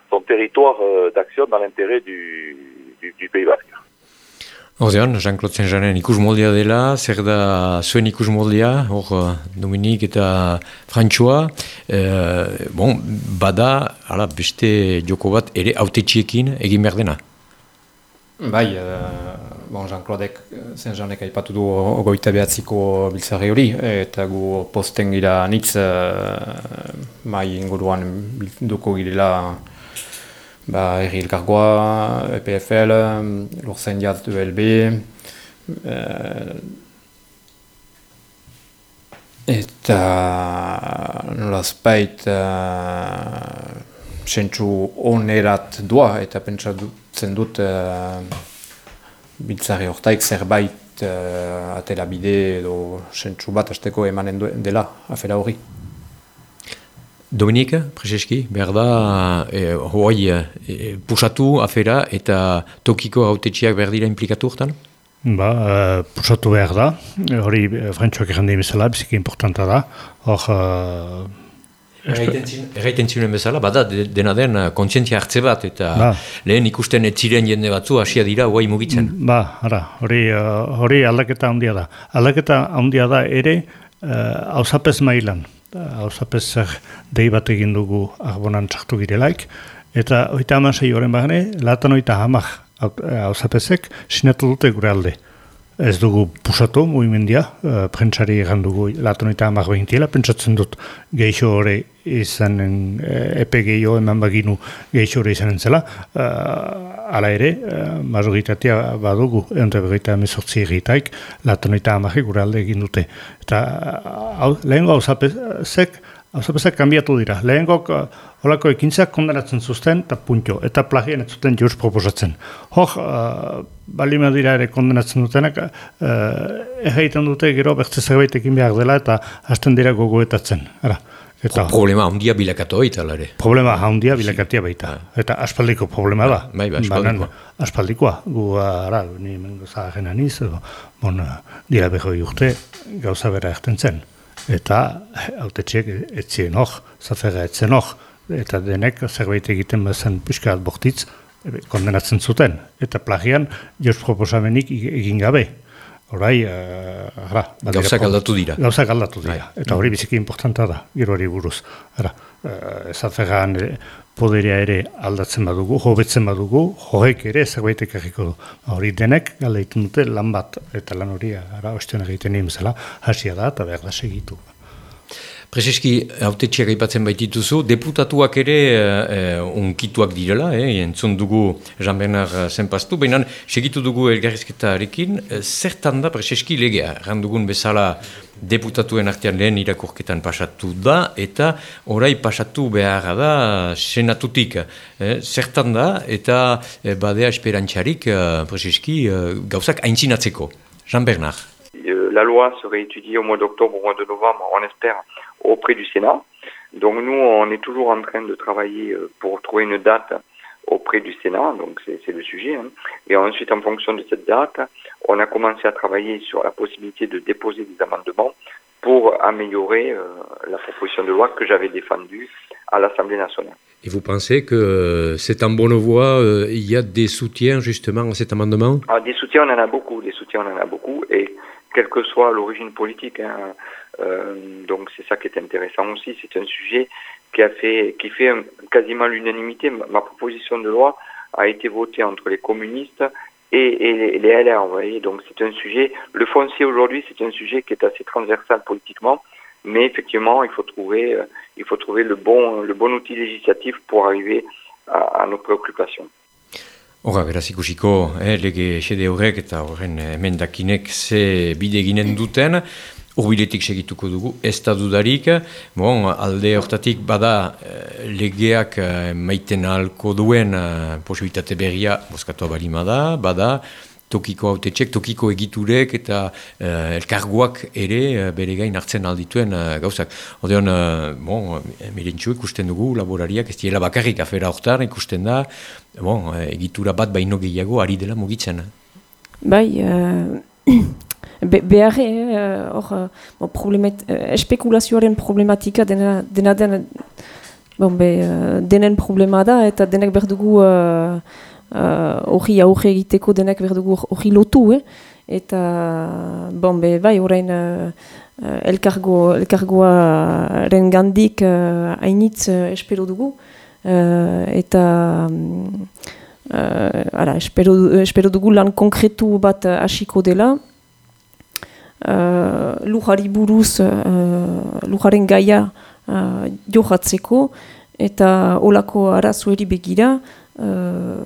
son territoire d'action dans l'intérêt du, du Pays Basque. Ordean, Jean-Claude Saint-Jeanen ikus moldea dela, zer da zuen ikus moldea, hor uh, Dominik eta Frantxoa, uh, bon, bada, ala, beste joko bat, ere autetxiekin egin behar dena? Bai, uh, bon, Jean-Claude Saint-Jeanek haipatu du ogoita behatziko biltzarri hori, eta gu posten gira nitz, uh, mai inguruan bilduko girela, ba, erri elkargoa, EPFL, lurzen jaz ULB, eh, eta nola spait eh, sentzu onerat doa eta pentsatzen dut eh, biltzari hortaik zerbait eh, atela bide edo sentzu bat azteko emanen dela afera hori. Dominik, Prezeski, behar da, e, hoi, e, pusatu afera eta tokiko hautetxiak behar dira implikatu hortan? Ba, e, pusatu behar da, hori e, frantxoak egin bezala, biziki importanta da, hor... E, Erraiten ziren bezala, bada dena den kontzientzia hartze bat eta ba. lehen ikusten ez ziren jende batzu hasia dira guai mugitzen. Ba, ara, hori, hori aldaketa handia da. Aldaketa handia da ere hausapez mailan hausapezer dei bat egin dugu arbonan txartu girelaik, eta oita amasei horren bagane, latan oita hamak hausapezek sinatu dute gure alde. Ez dugu pusatu, muimendia, uh, prentsari egan dugu latan oita hamak behintiela, pentsatzen dut geixo hori izanen, epe gehiago eman baginu geixo hori izanen zela, uh, ala ere, uh, majoritatea badugu, egon begoita emezortzi egitaik, latan oita hamak gure alde egin dute. Eta uh, lehenko hausapezek, hausapezek kanbiatu dira. Lehenko Holako ekintzak kondenatzen zuzten eta puntio, eta plagien ez zuten jurs proposatzen. Hor, uh, balima dira ere kondenatzen dutenak, uh, egiten dute gero bertze zerbait ekin behar dela eta hasten dira gogoetatzen. Ara. Eta, problema handia bilakatu baita, ere. Problema handia bilakatia baita. Eta aspaldiko problema da. Bai, bai, aspaldikoa. aspaldikoa. Gu, ara, ni mengo zahagena niz, bon, dira beho urte gauza bera erten zen. Eta, haute txek, etzien hor, zafera etzen hor, eta denek zerbait egiten bazen pixka bortitz, kondenatzen zuten. Eta plagian, jos proposamenik egin gabe. Horai, uh, gauzak aldatu dira. Gauzak aldatu dira. Bai. Eta hori biziki importanta da, gero hori buruz. Ara, uh, ez aferran, poderea ere aldatzen badugu, hobetzen badugu, joek ere zerbait ekarriko du. Hori denek galdeiten dute lan bat, eta lan hori ara ostion egiten egin zela, hasia da eta behar da segitu. Prezeski, haute aipatzen baitituzu, deputatuak ere e, unkituak direla, eh, entzun dugu Jean-Bernard zenpaztu, baina segitu dugu elgarrizketarekin, zertan da Prezeski legea, randugun bezala deputatuen artean lehen irakurketan pasatu da, eta orai pasatu behar da senatutik. Eh, zertan da, eta e, badea esperantxarik e, Prezeski gauzak aintzinatzeko. Jean-Bernard. La loi serait étudiée au mois d'octobre, au mois de novembre, on espère, auprès du Sénat. Donc nous, on est toujours en train de travailler euh, pour trouver une date auprès du Sénat, donc c'est le sujet. Hein. Et ensuite, en fonction de cette date, on a commencé à travailler sur la possibilité de déposer des amendements pour améliorer euh, la proposition de loi que j'avais défendue à l'Assemblée nationale. Et vous pensez que euh, c'est en bonne voie euh, Il y a des soutiens justement à cet amendement? Ah, Des soutiens, on en a beaucoup. Des soutiens, on en a beaucoup. Et quelle que soit l'origine politique, hein, euh, donc c'est ça qui est intéressant aussi. C'est un sujet qui a fait, qui fait quasiment l'unanimité. Ma proposition de loi a été votée entre les communistes et, les LR. Vous voyez, donc c'est un sujet. Le foncier aujourd'hui, c'est un sujet qui est assez transversal politiquement, mais effectivement, il faut trouver, euh, il faut trouver le bon, le bon outil législatif pour arriver à nos préoccupations. Hora, beraz ikusiko, eh, lege xede horrek eta horren emendakinek ze bide ginen duten, Urbiletik segituko dugu, ez da dudarik, bon, alde hortatik bada eh, legeak eh, maiten ahalko duen eh, posibilitate berria boskatu abalima da, bada tokiko autetxek, tokiko egiturek eta uh, elkarguak ere uh, bere gain hartzen aldituen uh, gauzak. Odeon, uh, bon, mirentxu ikusten dugu, laborariak ez diela bakarrik afera hortan ikusten da, bon, egitura bat baino gehiago ari dela mugitzen. Bai, Be beharre, eh, hor, uh, bon, uh, espekulazioaren problematika dena, dena den, bon, be, uh, denen problema da, eta denek berdugu hori uh, aurre egiteko denek berdugu hori lotu, eh? eta bon, be, bai, orain uh, elkargo, elkargoaren gandik uh, hainitz uh, espero dugu, uh, eta uh, ara, espero, espero dugu lan konkretu bat hasiko dela, uh, lujari buruz uh, lujaren gaia uh, johatzeko eta olako arazueri begira uh,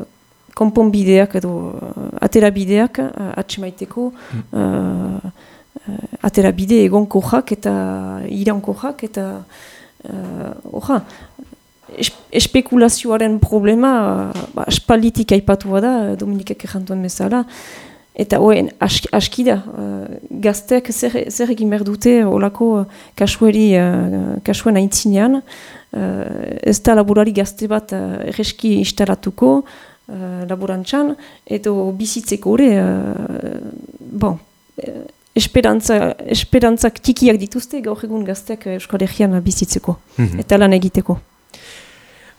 konponbideak edo uh, aterabideak uh, atxemaiteko uh, uh, aterabide egonko jak eta iranko jak eta uh, espekulazioaren problema ba, espalitik aipatua da Dominikak errantuen bezala. Eta hoen, aski da, uh, gazteak zer, zer egin behar dute olako uh, kasueri, uh, kasuen aintzinean, uh, ez da laborari gazte bat uh, erreski instalatuko uh, laborantzan, eta bizitzeko hori, uh, bon, esperantza, esperantzak tikiak dituzte gaur egun gazteak Euskal Herrian bizitzeko, mm eta lan egiteko.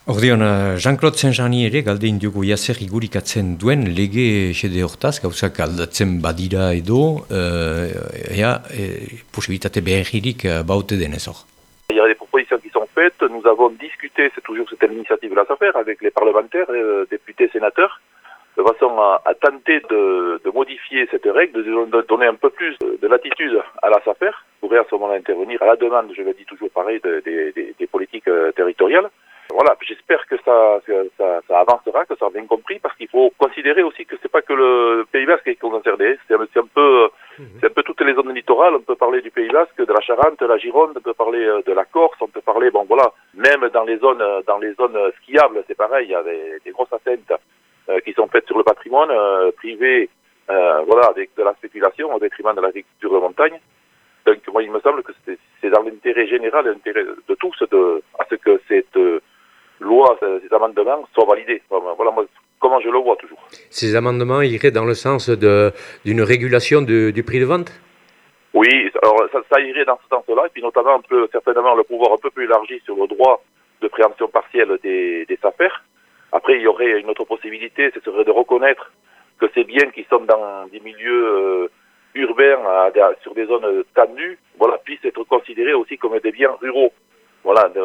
Ordeon, Jean-Claude Saint-Jean ere galde indiogu jazer igurikatzen duen lege xede hortaz, gauzak aldatzen badira edo, uh, ea, e, posibilitate beharririk uh, baute denez hor. Il y a des nous avons discuté, c'est toujours cette initiative là à faire, avec les parlementaires, euh, députés, sénateurs, de façon à, tenter de, de, modifier cette règle, de, de, donner un peu plus de, latitude à la SAFER, pourrait à ce moment-là intervenir à la demande, je le dis toujours pareil, des, politiques euh, territoriales. Voilà, j'espère que ça, avancera, que ça sera bien compris, parce qu'il faut considérer aussi que c'est pas que le Pays Basque qui est concerné, c'est un, peu. C'est un peu toutes les zones littorales. On peut parler du Pays Basque, de la Charente, de la Gironde, on peut parler euh, de la Corse, on peut parler, bon voilà, même dans les zones, dans les zones skiables, c'est pareil, il y a des, grosses atteintes euh, qui sont faites sur le patrimoine euh, privé, voilà, avec de la spéculation au détriment de l'agriculture de montagne. Donc moi, il me semble que c'est dans l'intérêt général, l'intérêt de tous, de, à ce que cette loi, ces amendements soient validés. Voilà moi, comment je le vois toujours. Ces amendements iraient dans le sens d'une régulation du, prix de vente? Oui, alors ça, irait dans ce sens-là, et puis notamment on peut certainement le pouvoir un peu plus élargi sur le droit de préemption partielle des, des affaires. Après, il y aurait une autre possibilité, ce serait de reconnaître que ces biens qui sont dans des milieux euh, urbains, sur des zones tendues, voilà, puissent être considérés aussi comme des biens ruraux voilà, de,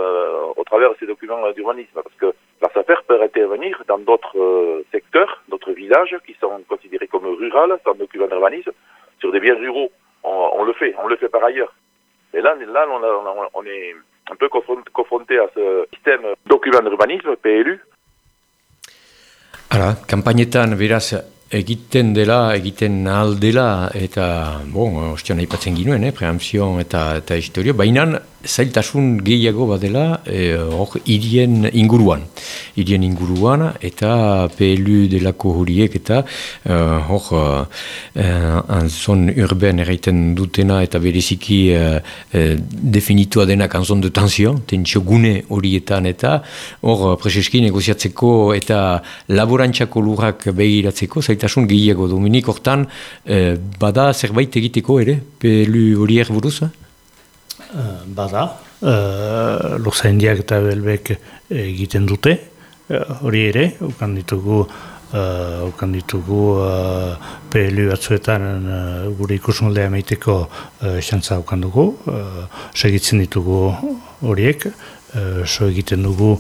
au travers de ces documents d'urbanisme. Parce que la SAFER peut intervenir dans d'autres euh, secteurs, d'autres villages qui sont considérés comme ruraux, sans document d'urbanisme, sur des biens ruraux. On, on, le fait, on le fait par ailleurs. Mais là, là on, a, on est un peu confronté à ce système document d'urbanisme, PLU. Hala, kampainetan beraz egiten dela, egiten ahal dela, eta, bon, ostion aipatzen ginuen, eh, preampzion eta, eta historio, baina zailtasun gehiago badela eh, hor irien inguruan. Irien inguruan eta PLU delako horiek eta uh, hor uh, anzon urben erraiten dutena eta bereziki uh, uh, definitua dena kanzon de tensio, tentsio gune horietan eta hor preseski negoziatzeko eta laborantzako lurrak behiratzeko zailtasun gehiago Dominik hortan uh, bada zerbait egiteko ere PLU horiek buruz? Uh, bada, uh, Luza Indiak eta Belbek egiten dute, hori ere, ukan ditugu, uh, ukan ditugu uh, PLU batzuetan uh, gure ikusmoldea meiteko uh, xantza ukan dugu, uh, segitzen ditugu horiek, uh, so egiten dugu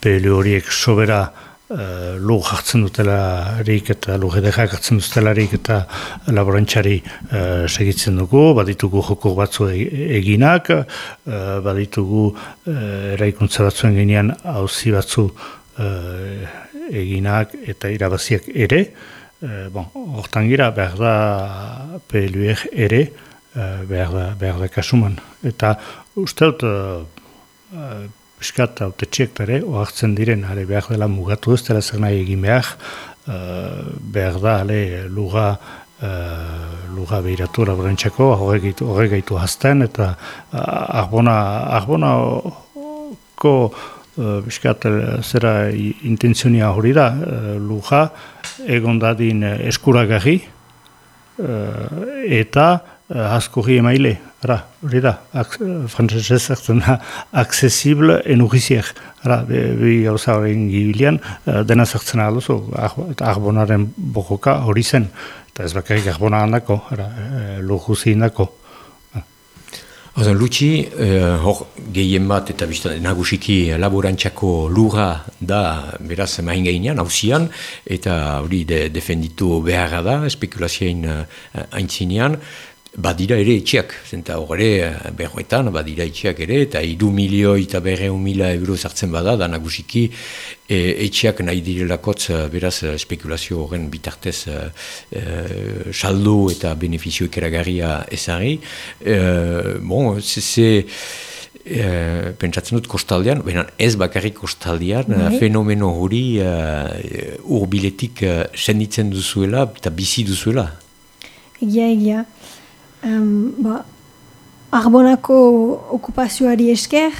PLU horiek sobera uh, lur jartzen dutelarik eta lur edekak jartzen dutelarik eta laborantxari uh, segitzen dugu, baditugu joko batzu e-, eginak, uh, baditugu uh, eraikuntza batzuen ginean hauzi batzu uh, eginak eta irabaziak ere, uh, bon, hortan gira behar da PLUR ere, uh, behar, da, behar da kasuman. Eta uste dut, uh, Piskat, haute txiek bere, oartzen diren, ale, behar dela mugatu ez, dela zer nahi egin behar, uh, behar da, ale, luga, uh, luga behiratu laborantxako, horre gaitu hazten, eta uh, arbona, arbona ko, uh, zera intenzionia hori da, uh, luga, egon dadin eskuragarri, uh, eta uh, askorri emaile, Ara, hori da, frantzesez zertzen da, accesible enuriziek. Ara, bi gauza horrein gibilian, dena zertzen alduzu, eta arbonaren bokoka hori zen. Eta ez bakarrik arbona handako, ara, lujuzi indako. Ozen, Lutsi, eh, hor gehien bat eta biztan nagusiki laborantxako lura da beraz mahin gainean, hausian, eta hori de, defenditu beharra da, spekulazioen uh, aintzinean, Badira ere etxeak, zenta horre eh, berroetan, badira etxeak ere, eta idu milioi eta berreun mila euro zartzen bada, da nagusiki e, etxeak nahi direlakotz eh, beraz spekulazio horren bitartez e, saldo eta beneficio ikeragarria ezari. E, bon, ze, E, pentsatzen dut kostaldean, baina ez bakarrik kostaldean, mm fenomeno hori uh, urbiletik uh, senditzen duzuela eta bizi duzuela. Egia, egia. Um, ba, arbonako okupazioari esker,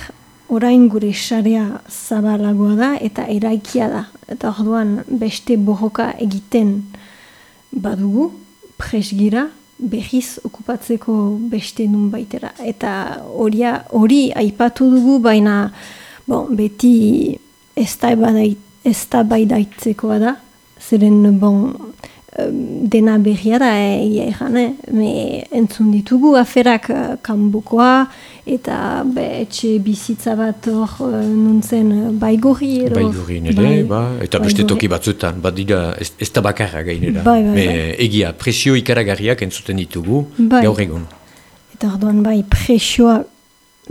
orain gure sarea zabalagoa da eta eraikia da. Eta orduan beste borroka egiten badugu, presgira, behiz okupatzeko beste nun baitera. Eta hori aipatu dugu, baina bon, beti ez da baidaitzeko da, zeren bon, dena berria da, egia egan, eh? Me entzun ditugu aferak uh, kanbukoa, eta be, etxe bizitza bat hor uh, nuntzen baigorri ero. Baigorri nire, bai, ba, eta beste toki batzutan, bat dira, ez, ez da bakarra gainera. Bai, bai, bai. Egia, presio ikaragarriak entzuten ditugu, bai. gaur egon. Eta orduan bai, presioa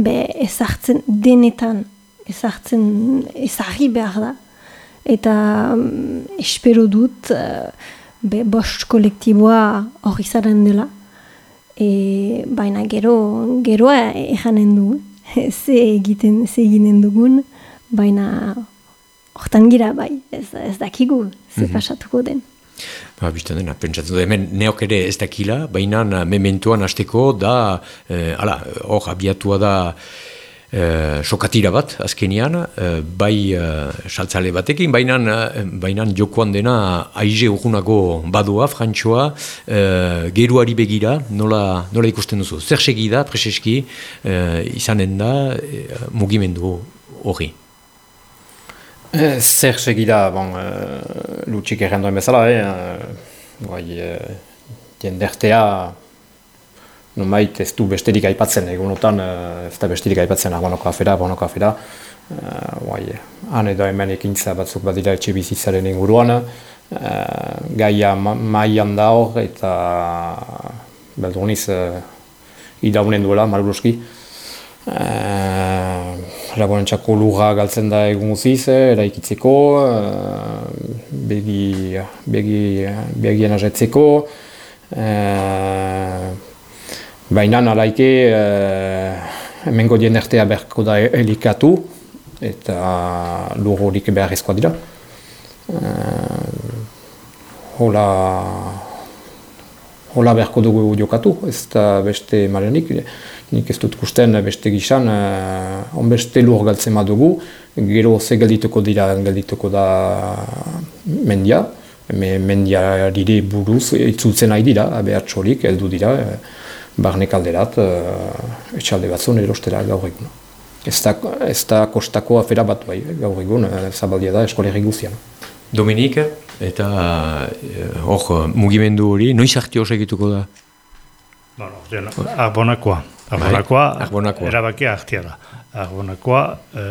be, ezartzen denetan, ezartzen, ezarri behar da. Eta um, espero dut, uh, be, bost kolektiboa hori zaren dela. E, baina gero, geroa ejanen du, ze egiten, ze eginen dugun, baina hortan gira bai, ez, ez dakigu, ze mm pasatuko den. Ba, biztan dena, pentsatzen du, hemen neok ere ez dakila, baina mementuan hasteko da, eh, ala, hor abiatua da, Eh, sokatira bat, azkenian, eh, bai uh, saltzale batekin, baina uh, jokoan dena aize urgunago badua, frantxoa, uh, geruari begira, nola, nola ikusten duzu. Zer segida, preseski, uh, izanen da, uh, mugimendu hori. zer segida, bon, uh, lutxik errendoen bezala, eh, bai, uh, jendertea Nomait ez du besterik aipatzen, egunotan ez da besterik aipatzen Arbonako afera, Arbonako afera. Bai, han edo hemen ekintza batzuk badira etxe bizitzaren inguruan. Gaia maian da hor eta beldurniz idaunen duela, malburuski. Laborantzako lurra galtzen da egun guziz, eraikitzeko, begi, begi, begien azetzeko. Baina nalaike, hemengo dien ertea berko da elikatu, eta lur horik beharrezkoa dira. Hola, hola beharko dugu jokatu, ez da beste malenik. Nik ez dut kusten beste gizan, uh, onbeste lur galtzen dugu, gero ze geldituko dira, geldituko da mendia, Me, mendia dire buruz, itzultzen nahi dira, behartxorik, heldu dira, barnek alderat, uh, etxalde batzun erostera gaur egun. Ez da, ez da kostako afera bat bai, gaur egun, zabaldia da eskolerri guzian. Dominik, eta hor mugimendu hori, noiz harti hor egituko da? Bueno, arbonakoa. Arbonakoa, Arbonakoa. erabakia hartia da. Arbonakoa, e,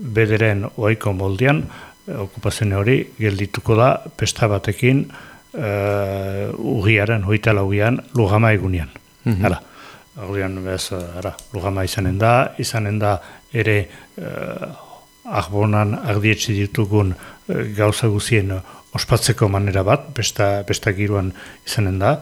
bederen oiko moldean, okupazio hori geldituko da pesta batekin e, urriaren, hoita laugian, lugama egunean. Mm -hmm. Hala, Ordean, bez, ara, lugama izanen da, izanen da ere eh, arbonan ardietzi ditugun eh, gauza guzien ospatzeko manera bat, besta, besta giruan izanen da,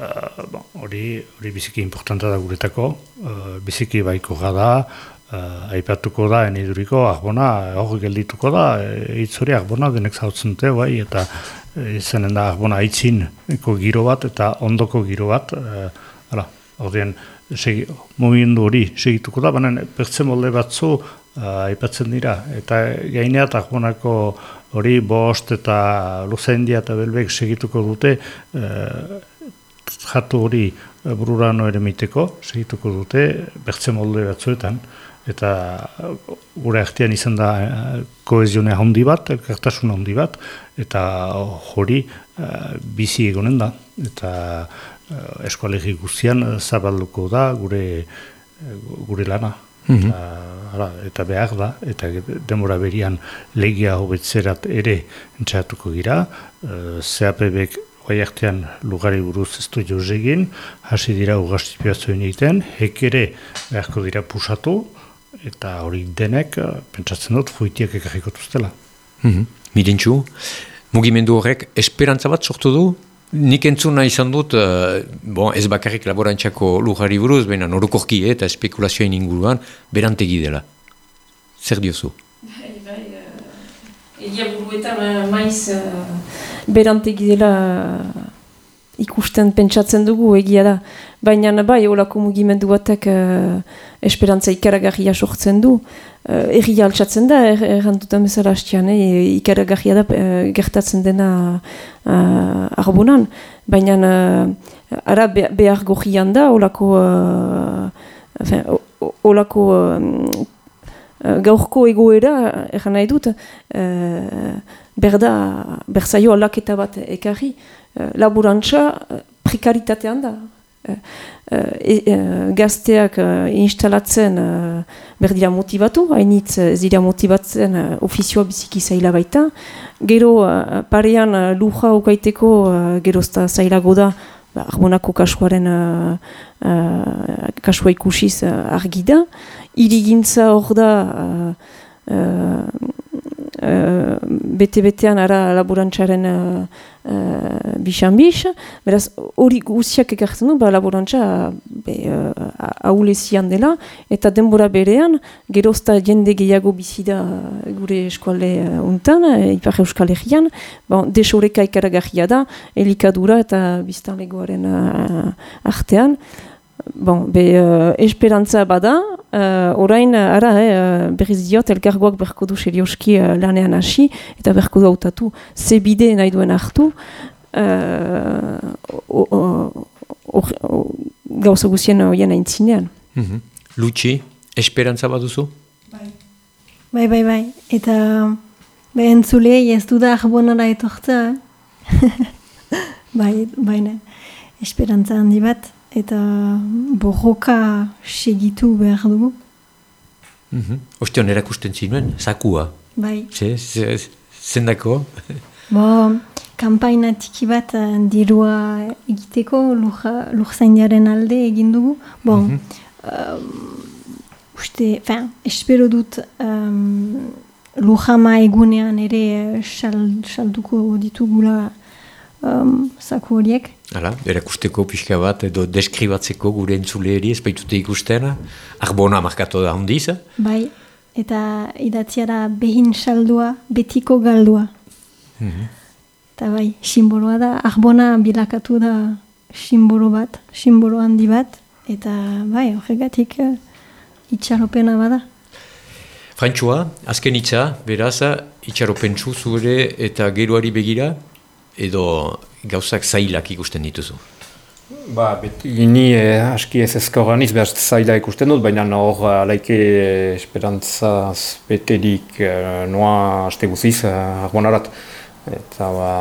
uh, hori, hori biziki importanta da guretako, uh, biziki baiko gada, uh, aipatuko da eniduriko arbona, hori geldituko da, hitz hori arbona denek zautzen dute, bai, eta izanen da arbona aitzin giro bat, eta ondoko giro bat, uh, ordean, segi, mugimendu hori segituko da, baina bertze molde batzu uh, aipatzen dira. Eta gaineat ahonako hori bost eta luzendia eta belbek segituko dute uh, jatu hori bururano ere miteko, segituko dute bertze molde batzuetan. Eta gure artean izan da koezione handi bat, elkartasun handi bat, eta hori bizi egonen da. Eta uh, eskualegi guztian uh, zabalduko da gure uh, gure lana. Mm -hmm. eta, eta behar da, eta demora berian legia hobetzerat ere entxatuko gira. Uh, CAPB-ek artean lugari buruz ez du joz egin, hasi dira ugastipioazioen egiten, hek ere beharko dira pusatu, eta hori denek, pentsatzen dut, fuitiak ekarriko tuztela. Mm -hmm. Mirintxu, mugimendu horrek esperantza bat sortu du Nik entzuna izan dut, uh, bon, ez bakarrik laborantxako lujari buruz, baina norokorki eh, eta espekulazioen inguruan, berantegi dela. Zer diozu? Bai, bai, uh, egia buruetan uh, maiz uh, berantegi dela ikusten pentsatzen dugu egia da. Baina bai, olako mugimendu batek uh, esperantza ikaragarria sortzen du. Uh, Eri altsatzen da, er, errantutan bezala hastian, eh, ikaragarria da uh, gertatzen dena uh, arbonan. Baina uh, ara behar gohian da, olako, uh, olako uh, gaurko egoera, erran nahi dut, uh, berda, berzaio alaketa bat ekarri, laburantza prekaritatean da. E, e, gazteak instalatzen berdira motivatu, hainitz ez dira motibatzen ofizioa biziki zaila baita. Gero parean luja ukaiteko gerozta zailago da ba, Armonako kasuaren kasua ikusiz argi da. Irigintza hor da bete-betean ara laborantzaren uh, uh, bisan-bis. Beraz, hori guziak ekartzen du, ba, laborantza uh, dela, eta denbora berean, gerozta jende gehiago bizida gure eskualde uh, untan, uh, ipar euskal egian, bon, desoreka ikaragarria da, elikadura eta biztanlegoaren uh, artean. Bon, be, uh, esperantza bada, uh, orain, ara, eh, berriz diot, elkargoak berko du serioski uh, lanean hasi, eta berko du autatu, ze bide nahi duen hartu, uh, gauza guzien oien aintzinean. Mm -hmm. Lutsi, esperantza baduzu? Bai. Bai, bai, bai. Eta behen zulei ez du da arbonara etortza. bai, baina, esperantza handi bat eta borroka segitu behar dugu. Mm -hmm. Ostion erakusten zinuen, zakua. Bai. Ze, ze, zendako? Bo, kampaina tiki bat uh, dirua egiteko lur zaindiaren alde egin dugu. Bon, mm -hmm. uste, fin, espero dut um, lujama egunean ere salduko ditugula um, zaku horiek. Hala, erakusteko pixka bat edo deskribatzeko gure entzuleri ez baitute ikusten, arbona markatu da hondiz. Bai, eta idatziara behin saldua, betiko galdua. Mm Eta bai, simboloa da, arbona bilakatu da simbolo bat, simbolo handi bat, eta bai, horregatik uh, itxaropena bada. Frantxua, azken itza, beraz, itxaropentsu zure eta geroari begira, edo gauzak zailak ikusten dituzu? Ba, beti ni eh, aski ez ezkorra niz, behar zaila ikusten dut, baina hor alaike eh, esperantzaz betelik eh, noa aste guziz, eh, arbonarat. Eta ba,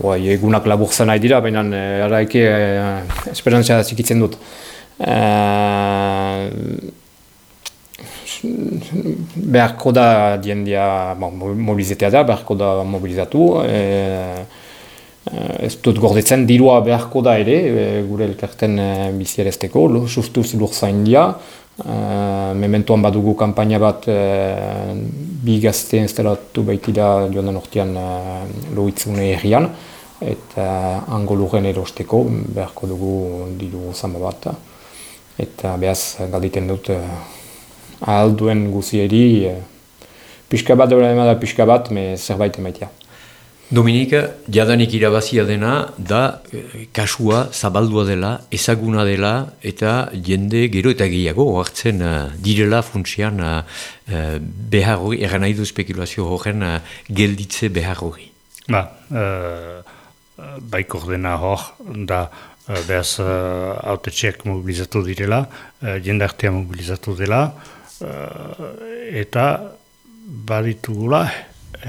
ba, egunak laburzen nahi dira, baina e, araike e, esperantzia zikitzen dut. E, beharko da diendia bon, mobilizatea da, beharko da mobilizatu. E, ez dut gordetzen, dirua beharko da ere, e, gure elkarten e, bizierezteko, sustuz lurzain dia. Uh, mementoan badugu kampaina bat uh, bi gazte instalatu baitira joan den ortean uh, loitzune errian eta ango lurren erosteko beharko dugu diru zama bat eta behaz galditen dut ahalduen guzieri uh, pixka bat da pixka bat me zerbait emaitia. Dominika, jadanik irabazia dena, da eh, kasua zabaldua dela, ezaguna dela, eta jende gero eta gehiago, hartzen uh, direla funtsian uh, behar hori, eran nahi du spekulazio horren gelditze behar hori. Ba, uh, baikor dena hor, da uh, behaz uh, mobilizatu direla, uh, jendartea mobilizatu dela, eta baditugula,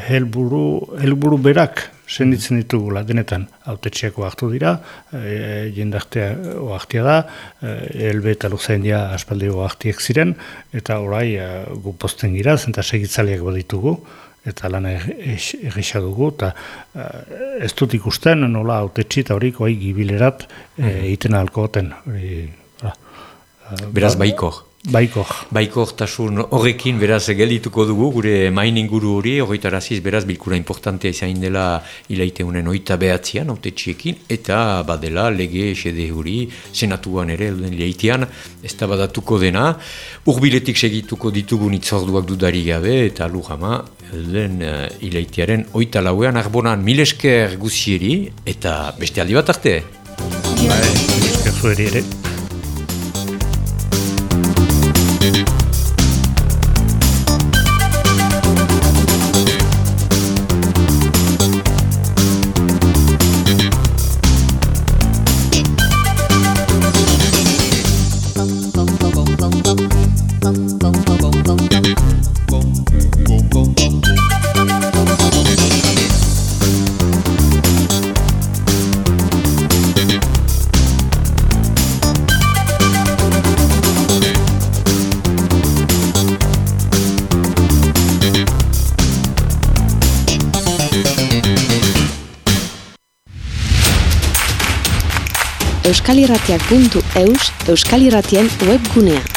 helburu, helburu berak senditzen ditugula denetan autetxeako hartu dira, e, jendartea oaktia da, e, elbe eta luzain dia aspaldi oaktiek ziren, eta orai e, gu posten gira, zenta segitzaliak baditugu, eta lan egisa dugu, eta ez dut ikusten nola autetxi eta horik oai gibilerat e, egiten alkoten. E, Beraz baiko. Baiko. Baiko tasun horrekin beraz geldituko dugu, gure main inguru hori, horreita raziz beraz bilkura importantea izan dela ilaite honen oita behatzean, haute txiekin, eta badela lege esede hori, senatuan ere, elden leitean, ez da badatuko dena, urbiletik segituko ditugu nitzorduak dudari gabe, eta lujama, elden uh, ilaitearen oita lauean, arbonan milesker guzieri, eta beste aldi bat arte? Bai, milesker zueri ere. Thank you. euskalirratiak.eus euskalirratien webgunea.